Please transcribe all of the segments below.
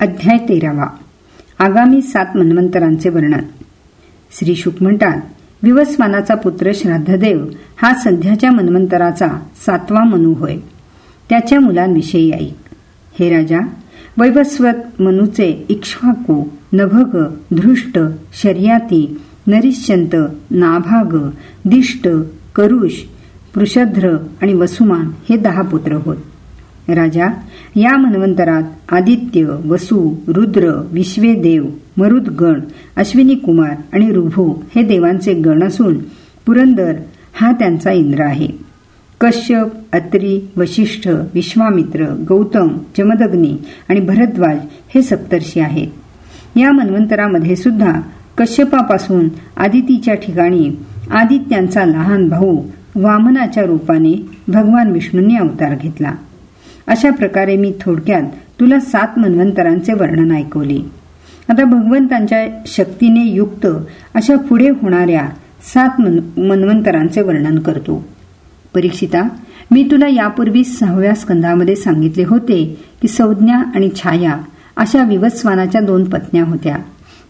अध्याय तेरावा. आगामी सात मन्वंतरांचे वर्णन. श्री शुक म्हणतात विवस्वानाचा पुत्र श्राद्धदेव हा सध्याच्या मन्वंतराचा सातवा मनू होय. त्याच्या मुलांविषयी आई. हे राजा वैवस्वत मनूचे इक्ष्वाकू नभग धृष्ट शर्याती नरिश्चंत नाभाग दिष्ट करुष पृषध्र आणि वसुमान हे दहा पुत्र होत. राजा या मन्वंतरात आदित्य वसु रुद्र विश्वेदेव मरुदगण अश्विनी कुमार आणि रुभू हे देवांचे गण असून पुरंदर हा त्यांचा इंद्र आहे. कश्यप अत्री वशिष्ठ विश्वामित्र गौतम जमदग्नी आणि भरद्वाज हे सप्तर्षी आहेत. या मन्वंतरामध्ये सुद्धा कश्यपापासून आदितीच्या ठिकाणी आदित्यांचा लहान भाऊ वामनाच्या रूपाने भगवान विष्णूंनी अवतार घेतला. अशा प्रकारे मी थोडक्यात तुला सात मन्वंतरांचे वर्णन ऐकवले. आता भगवंतांच्या शक्तीने युक्त अशा पुढे होणाऱ्या सात मन्वंतरांचे वर्णन करतो. परीक्षिता मी तुला यापूर्वी सहाव्या स्कंधामध्ये सांगितले होते की संज्ञा आणि छाया अशा विवस्वानाच्या दोन पत्न्या होत्या.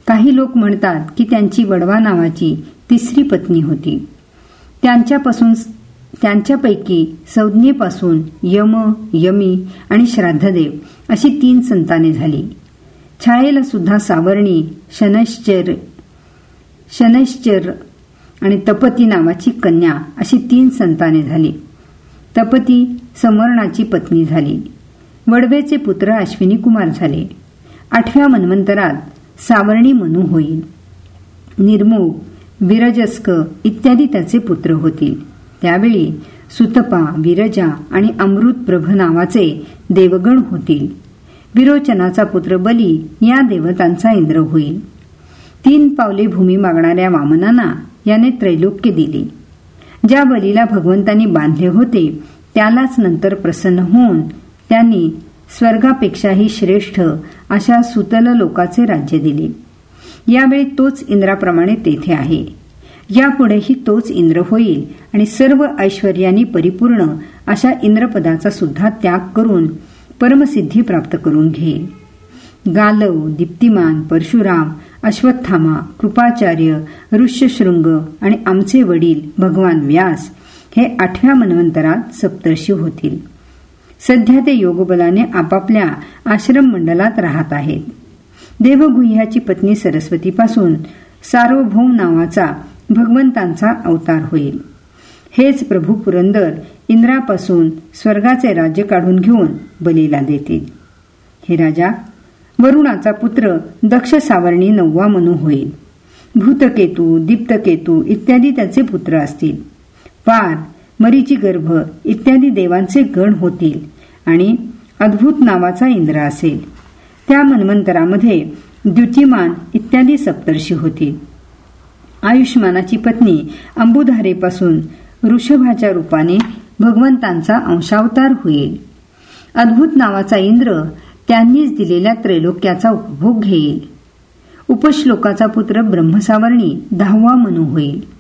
काही लोक म्हणतात की त्यांची वडवा नावाची तिसरी पत्नी होती. त्यांच्यापासून त्यांच्यापैकी संज्ञेपासून यम यमी आणि श्राद्धदेव अशी तीन संताने झाली. छायेला सुद्धा सावर्णी शनश्चर शनश्चर आणि तपती नावाची कन्या अशी तीन संताने झाली. तपती समर्णाची पत्नी झाली. वडवेचे पुत्र अश्विनी कुमार झाले. आठव्या मन्वंतरात सावर्णी मनू होईल. निर्मोग विरजस्क इत्यादी त्याचे पुत्र होतील. त्यावेळी सुतपा विरजा आणि अमृत प्रभ नावाचे देवगण होतील. विरोचनाचा पुत्र बली या देवतांचा इंद्र होईल. तीन पावले भूमी मागणाऱ्या वामनांना याने त्रैलोक्य दिले. ज्या बलीला भगवंतांनी बांधले होते त्यालाच नंतर प्रसन्न होऊन त्यांनी स्वर्गापेक्षाही श्रेष्ठ अशा सुतल लोकाचे राज्य दिले. यावेळी तोच इंद्राप्रमाणे तेथे आहे. यापुढेही तोच इंद्र होईल. आणि सर्व ऐश्वर्यानी परिपूर्ण अशा इंद्रपदाचा सुद्धा त्याग करून परमसिद्धी प्राप्त करून घेईल गालव दीप्तिमान परशुराम अश्वत्थामा कृपाचार्य ऋष्यशृंग आणि आमचे वडील भगवान व्यास हे आठव्या मन्वंतरात सप्तर्षी होतील. सध्या ते योगबलाने आपापल्या आश्रम मंडलात राहत आहेत. देवगुह्याची पत्नी सरस्वतीपासून सार्वभौम नावाचा भगवंतांचा अवतार होईल. हेच प्रभू पुरंदर इंद्रापासून स्वर्गाचे राज्य काढून घेऊन बलीला देतील हे राजा वरुणाचा पुत्र दक्ष सावर्णी नववा मनू होईल. भूतकेतू दीप्तकेतू इत्यादी त्याचे पुत्र असतील. पार मरीची गर्भ इत्यादी देवांचे गण होतील आणि अद्भुत नावाचा इंद्र असेल. त्या मन्वंतरामध्ये द्युतिमान इत्यादी सप्तर्षी होतील. आयुष्मानाची पत्नी अंबुधारेपासून ऋषभाच्या रूपाने भगवंतांचा अंशावतार होईल. अद्भुत नावाचा इंद्र त्यांनीच दिलेल्या त्रैलोक्याचा उपभोग घेईल. उपश्लोकाचा पुत्र ब्रह्मसावर्णी दहावा मनू होईल.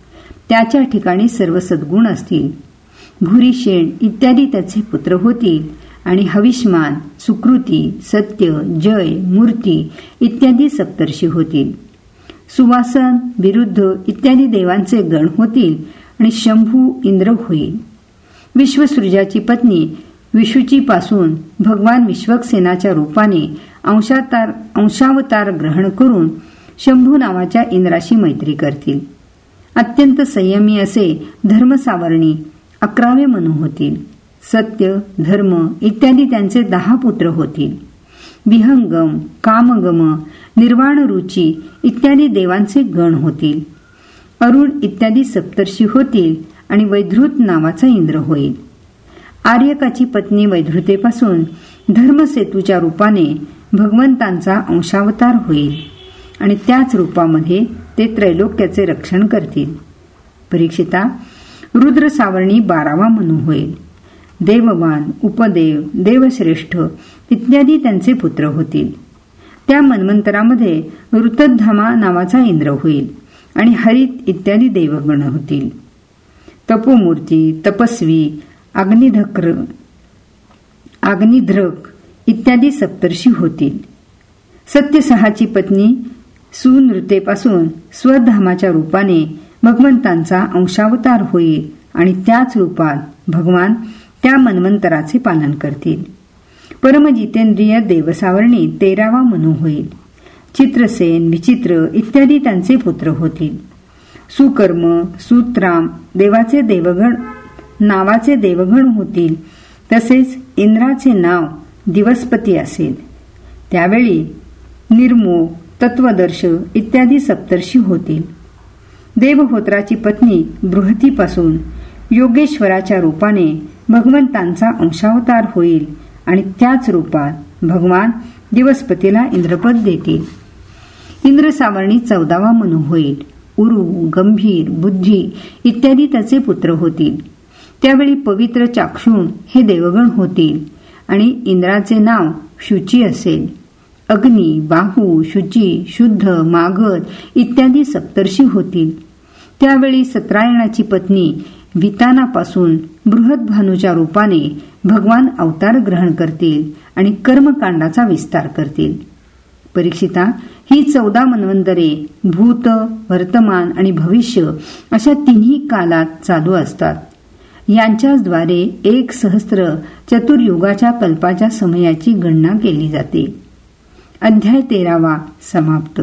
त्याच्या ठिकाणी सर्व सद्गुण असतील. भुरी शेण इत्यादी त्याचे पुत्र होतील आणि हविष्मान सुकृती सत्य जय मूर्ती इत्यादी सप्तर्षी होतील. सुवासन विरुद्ध इत्यादी देवांचे गण होतील आणि शंभू इंद्र होईल. विश्वसृजाची पत्नी विशुचीपासून भगवान विश्वक्सेनाच्या रूपाने अंशातार अंशावतार ग्रहण करून शंभू नावाच्या इंद्राशी मैत्री करतील. अत्यंत संयमी असे धर्मसावरणी अकरावे मनू होतील. सत्य धर्म इत्यादी त्यांचे दहा पुत्र होतील. विहंगम कामगम निर्वाण रुची इत्यादी देवांचे गण होतील. अरुण इत्यादी सप्तर्षी होतील आणि वैधृत नावाचा इंद्र होईल. आर्यकाची पत्नी वैधृतेपासून धर्मसेतूच्या रूपाने भगवंतांचा अंशावतार होईल आणि त्याच रूपामध्ये ते त्रैलोक्याचे रक्षण करतील. परीक्षिता रुद्र सावर्णी बारावा मनू होईल. देववान उपदेव देवश्रेष्ठ इत्यादी त्यांचे पुत्र होतील. त्या मन्वंतरामध्ये ऋतधामा नावाचा इंद्र होईल आणि हरित इत्यादी देवगण होतील. तपोमूर्ती तपस्वी अग्निधक्र अग्निध्रक इत्यादी सप्तर्षी होतील. सत्यसहाची पत्नी सुनृतेपासून स्वधामाच्या रूपाने भगवंतांचा अंशावतार होईल आणि त्याच रूपात भगवान त्या मन्वंतराचे पालन करतील. परमजितेंद्रिय देवसावरणी तेरावा मनू होईल. चित्रसेन विचित्र इत्यादी त्यांचे पुत्र होतील. सुकर्म सुत्राम देवाचे देवगण नावाचे देवगण होतील. तसेच इंद्राचे नाव दिवसपती असेल. त्यावेळी निर्मो तत्वदर्श इत्यादी सप्तर्षी होतील. देवहोत्राची पत्नी बृहतीपासून योगेश्वराच्या रूपाने भगवंतांचा अंशावतार होईल. आणि त्याच रूपात भगवान दिवसपतीला इंद्रपद देतील. इंद्र सावरणी चौदावा मनु होईल. उरु गंभीर बुद्धी इत्यादी त्याचे पुत्र होतील. त्यावेळी पवित्र चाक्षुण हे देवगण होतील आणि इंद्राचे नाव शुची असेल. अग्नी बाहू शुची शुद्ध मागध इत्यादी सप्तर्षी होतील. त्यावेळी सत्रायणाची पत्नी वितानापासून बृहद्भानूच्या रूपाने भगवान अवतार ग्रहण करतील आणि कर्मकांडाचा विस्तार करतील. परीक्षिता ही चौदा मनवंतरे भूत वर्तमान आणि भविष्य अशा तिन्ही कालात चालू असतात. यांच्याद्वारे एक सहस्त्र चतुर्युगाच्या कल्पाच्या समयाची गणना केली जाते. अध्याय तेरावा समाप्त.